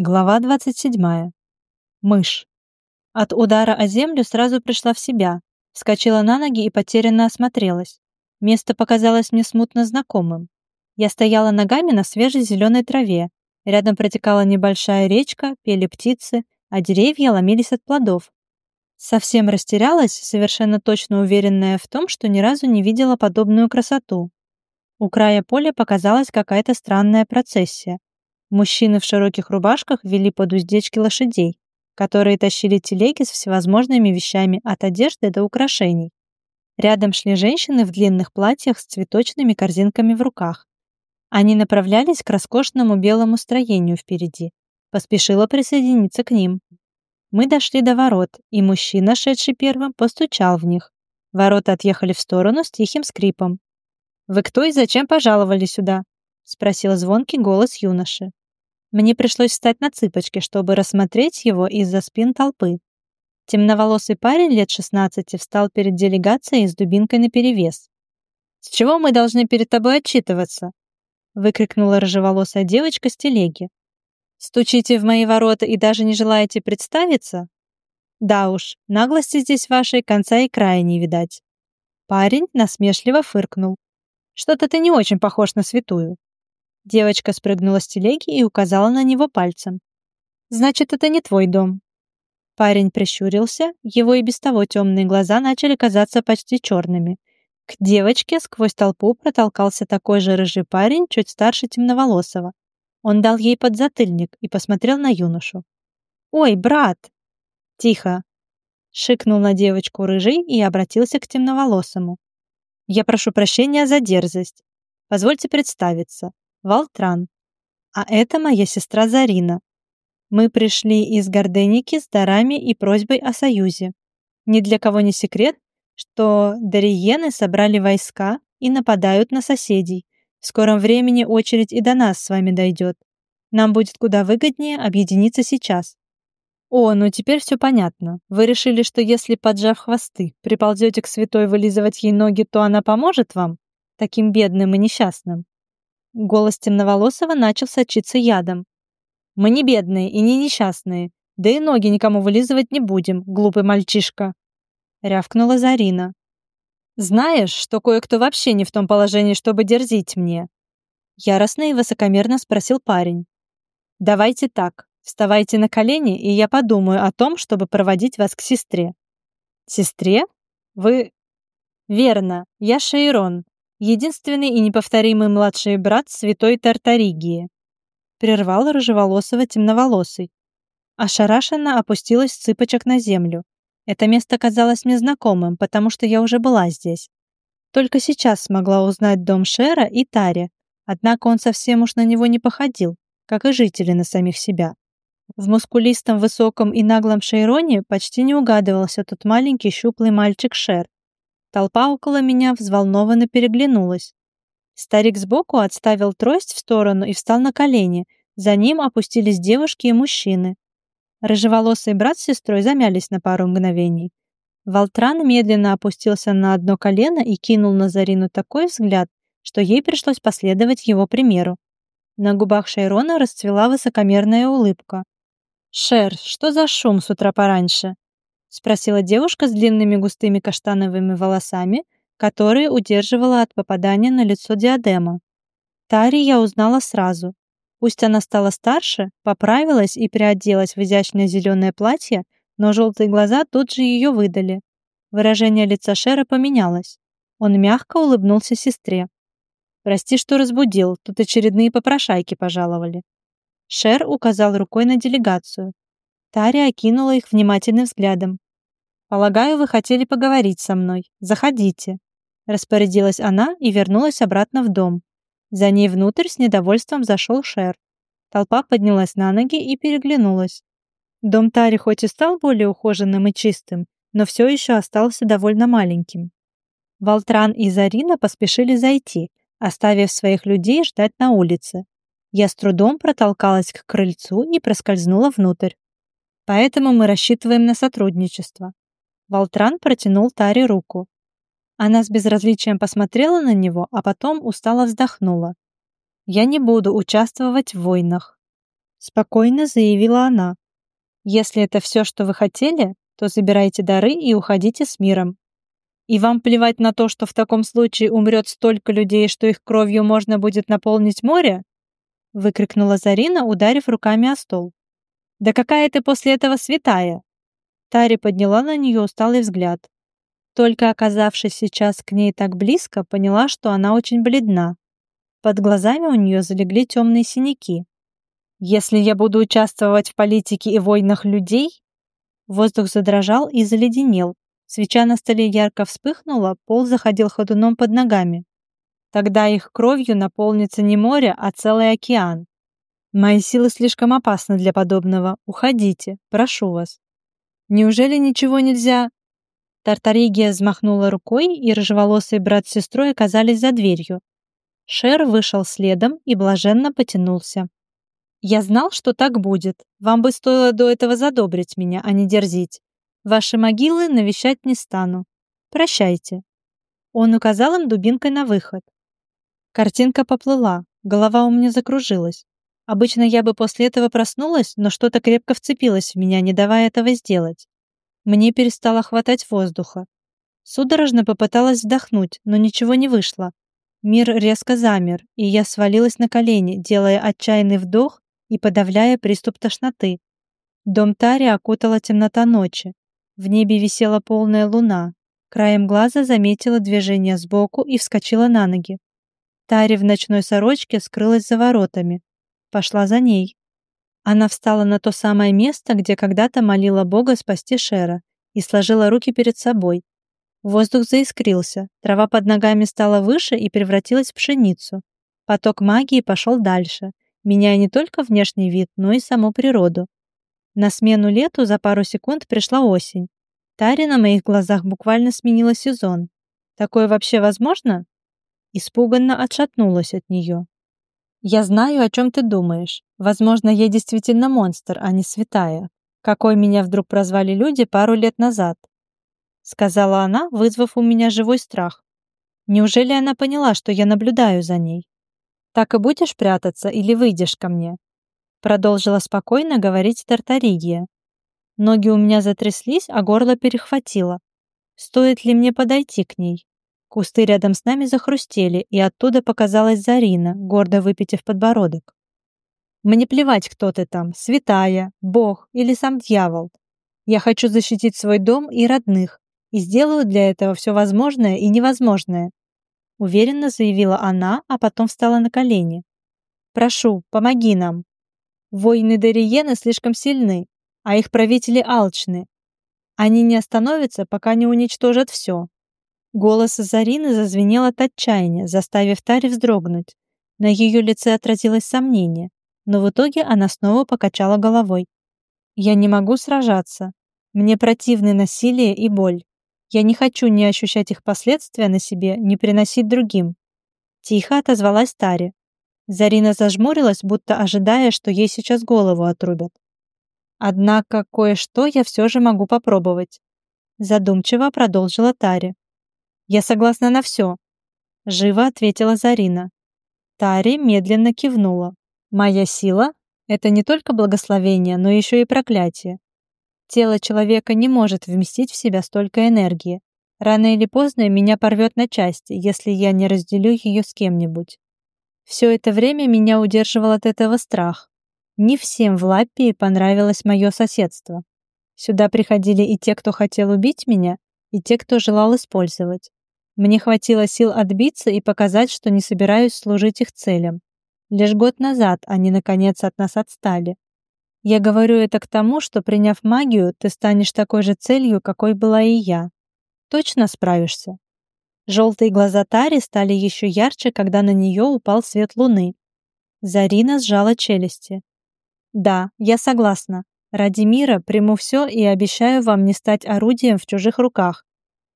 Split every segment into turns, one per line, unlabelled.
Глава 27. Мышь. От удара о землю сразу пришла в себя, вскочила на ноги и потерянно осмотрелась. Место показалось мне смутно знакомым. Я стояла ногами на свежей зеленой траве. Рядом протекала небольшая речка, пели птицы, а деревья ломились от плодов. Совсем растерялась, совершенно точно уверенная в том, что ни разу не видела подобную красоту. У края поля показалась какая-то странная процессия. Мужчины в широких рубашках вели под уздечки лошадей, которые тащили телеги с всевозможными вещами от одежды до украшений. Рядом шли женщины в длинных платьях с цветочными корзинками в руках. Они направлялись к роскошному белому строению впереди. Поспешила присоединиться к ним. Мы дошли до ворот, и мужчина, шедший первым, постучал в них. Ворота отъехали в сторону с тихим скрипом. «Вы кто и зачем пожаловали сюда?» — спросил звонкий голос юноши. Мне пришлось встать на цыпочки, чтобы рассмотреть его из-за спин толпы. Темноволосый парень лет 16 встал перед делегацией с дубинкой наперевес. «С чего мы должны перед тобой отчитываться?» выкрикнула рыжеволосая девочка с телеги. «Стучите в мои ворота и даже не желаете представиться? Да уж, наглости здесь вашей конца и края не видать». Парень насмешливо фыркнул. «Что-то ты не очень похож на святую. Девочка спрыгнула с телеги и указала на него пальцем. «Значит, это не твой дом». Парень прищурился, его и без того темные глаза начали казаться почти черными. К девочке сквозь толпу протолкался такой же рыжий парень, чуть старше темноволосого. Он дал ей подзатыльник и посмотрел на юношу. «Ой, брат!» «Тихо!» Шикнул на девочку рыжий и обратился к темноволосому. «Я прошу прощения за дерзость. Позвольте представиться. Валтран. А это моя сестра Зарина. Мы пришли из Горденики с дарами и просьбой о союзе. Ни для кого не секрет, что дариены собрали войска и нападают на соседей. В скором времени очередь и до нас с вами дойдет. Нам будет куда выгоднее объединиться сейчас. О, ну теперь все понятно. Вы решили, что если, поджав хвосты, приползете к святой вылизывать ей ноги, то она поможет вам? Таким бедным и несчастным. Голос темноволосого начал сочиться ядом. «Мы не бедные и не несчастные, да и ноги никому вылизывать не будем, глупый мальчишка!» Рявкнула Зарина. «Знаешь, что кое-кто вообще не в том положении, чтобы дерзить мне?» Яростно и высокомерно спросил парень. «Давайте так, вставайте на колени, и я подумаю о том, чтобы проводить вас к сестре». «Сестре? Вы...» «Верно, я Шейрон, единственный и неповторимый младший брат святой Тартаригии. Прервал рыжеволосого темноволосый. Ошарашенно опустилась с цыпочек на землю. Это место казалось мне знакомым, потому что я уже была здесь. Только сейчас смогла узнать дом Шера и Тари, однако он совсем уж на него не походил, как и жители на самих себя. В мускулистом, высоком и наглом Шейроне почти не угадывался тот маленький щуплый мальчик Шер, Толпа около меня взволнованно переглянулась. Старик сбоку отставил трость в сторону и встал на колени. За ним опустились девушки и мужчины. Рыжеволосый брат с сестрой замялись на пару мгновений. Волтран медленно опустился на одно колено и кинул на Зарину такой взгляд, что ей пришлось последовать его примеру. На губах Шейрона расцвела высокомерная улыбка. «Шер, что за шум с утра пораньше?» — спросила девушка с длинными густыми каштановыми волосами, которые удерживала от попадания на лицо диадема. Тари я узнала сразу. Пусть она стала старше, поправилась и приоделась в изящное зеленое платье, но желтые глаза тут же ее выдали. Выражение лица Шера поменялось. Он мягко улыбнулся сестре. «Прости, что разбудил, тут очередные попрошайки пожаловали». Шер указал рукой на делегацию. Таря окинула их внимательным взглядом. «Полагаю, вы хотели поговорить со мной. Заходите». Распорядилась она и вернулась обратно в дом. За ней внутрь с недовольством зашел Шер. Толпа поднялась на ноги и переглянулась. Дом Тари хоть и стал более ухоженным и чистым, но все еще остался довольно маленьким. Волтран и Зарина поспешили зайти, оставив своих людей ждать на улице. Я с трудом протолкалась к крыльцу и проскользнула внутрь. Поэтому мы рассчитываем на сотрудничество. Волтран протянул Таре руку. Она с безразличием посмотрела на него, а потом устало вздохнула. «Я не буду участвовать в войнах». Спокойно заявила она. Если это все, что вы хотели, то забирайте дары и уходите с миром. И вам плевать на то, что в таком случае умрет столько людей, что их кровью можно будет наполнить море? Выкрикнула Зарина, ударив руками о стол. Да какая ты после этого святая? Тари подняла на нее усталый взгляд. Только оказавшись сейчас к ней так близко, поняла, что она очень бледна. Под глазами у нее залегли темные синяки. «Если я буду участвовать в политике и войнах людей...» Воздух задрожал и заледенел. Свеча на столе ярко вспыхнула, пол заходил ходуном под ногами. Тогда их кровью наполнится не море, а целый океан. Мои силы слишком опасны для подобного. Уходите, прошу вас. Неужели ничего нельзя? Тартаригия взмахнула рукой, и рыжеволосый брат с сестрой оказались за дверью. Шер вышел следом и блаженно потянулся. «Я знал, что так будет. Вам бы стоило до этого задобрить меня, а не дерзить. Ваши могилы навещать не стану. Прощайте». Он указал им дубинкой на выход. Картинка поплыла, голова у меня закружилась. Обычно я бы после этого проснулась, но что-то крепко вцепилось в меня, не давая этого сделать. Мне перестало хватать воздуха. Судорожно попыталась вдохнуть, но ничего не вышло. Мир резко замер, и я свалилась на колени, делая отчаянный вдох и подавляя приступ тошноты. Дом Тари окутала темнота ночи. В небе висела полная луна. Краем глаза заметила движение сбоку и вскочила на ноги. Тари в ночной сорочке скрылась за воротами. Пошла за ней. Она встала на то самое место, где когда-то молила Бога спасти Шера, и сложила руки перед собой. Воздух заискрился, трава под ногами стала выше и превратилась в пшеницу. Поток магии пошел дальше, меняя не только внешний вид, но и саму природу. На смену лету за пару секунд пришла осень. Тари на моих глазах буквально сменила сезон. Такое вообще возможно? Испуганно отшатнулась от нее. «Я знаю, о чем ты думаешь. Возможно, я действительно монстр, а не святая, какой меня вдруг прозвали люди пару лет назад», сказала она, вызвав у меня живой страх. Неужели она поняла, что я наблюдаю за ней? Так и будешь прятаться или выйдешь ко мне? Продолжила спокойно говорить Тартаригия. Ноги у меня затряслись, а горло перехватило. Стоит ли мне подойти к ней? Кусты рядом с нами захрустели, и оттуда показалась Зарина, гордо выпитив подбородок. «Мне плевать, кто ты там, святая, бог или сам дьявол. Я хочу защитить свой дом и родных, и сделаю для этого все возможное и невозможное», уверенно заявила она, а потом встала на колени. «Прошу, помоги нам. Воины Дериены слишком сильны, а их правители алчны. Они не остановятся, пока не уничтожат все. Голос Зарины зазвенел от отчаяния, заставив Тари вздрогнуть. На ее лице отразилось сомнение, но в итоге она снова покачала головой. «Я не могу сражаться. Мне противны насилие и боль. Я не хочу ни ощущать их последствия на себе, ни приносить другим». Тихо отозвалась Тари. Зарина зажмурилась, будто ожидая, что ей сейчас голову отрубят. «Однако кое-что я все же могу попробовать», задумчиво продолжила Тари. «Я согласна на все», — живо ответила Зарина. Тари медленно кивнула. «Моя сила — это не только благословение, но еще и проклятие. Тело человека не может вместить в себя столько энергии. Рано или поздно меня порвет на части, если я не разделю ее с кем-нибудь. Все это время меня удерживал от этого страх. Не всем в Лаппии понравилось мое соседство. Сюда приходили и те, кто хотел убить меня, и те, кто желал использовать. Мне хватило сил отбиться и показать, что не собираюсь служить их целям. Лишь год назад они, наконец, от нас отстали. Я говорю это к тому, что, приняв магию, ты станешь такой же целью, какой была и я. Точно справишься. Желтые глаза Тари стали еще ярче, когда на нее упал свет луны. Зарина сжала челюсти. «Да, я согласна. Ради мира приму все и обещаю вам не стать орудием в чужих руках.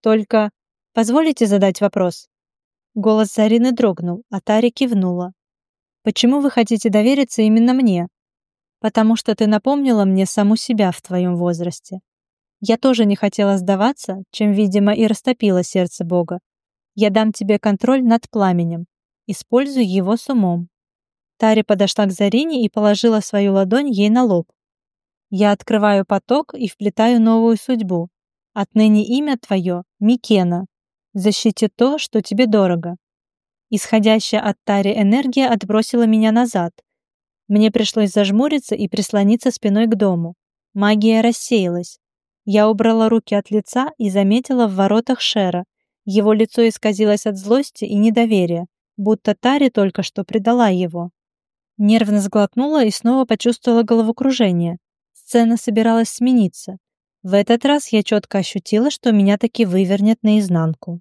Только Позволите задать вопрос?» Голос Зарины дрогнул, а Тари кивнула. «Почему вы хотите довериться именно мне?» «Потому что ты напомнила мне саму себя в твоем возрасте. Я тоже не хотела сдаваться, чем, видимо, и растопило сердце Бога. Я дам тебе контроль над пламенем. Используй его с умом». Тари подошла к Зарине и положила свою ладонь ей на лоб. «Я открываю поток и вплетаю новую судьбу. Отныне имя твое — Микена. Защити то, что тебе дорого». Исходящая от Тари энергия отбросила меня назад. Мне пришлось зажмуриться и прислониться спиной к дому. Магия рассеялась. Я убрала руки от лица и заметила в воротах Шера. Его лицо исказилось от злости и недоверия, будто Тари только что предала его. Нервно сглотнула и снова почувствовала головокружение. Сцена собиралась смениться. В этот раз я четко ощутила, что меня таки вывернет наизнанку.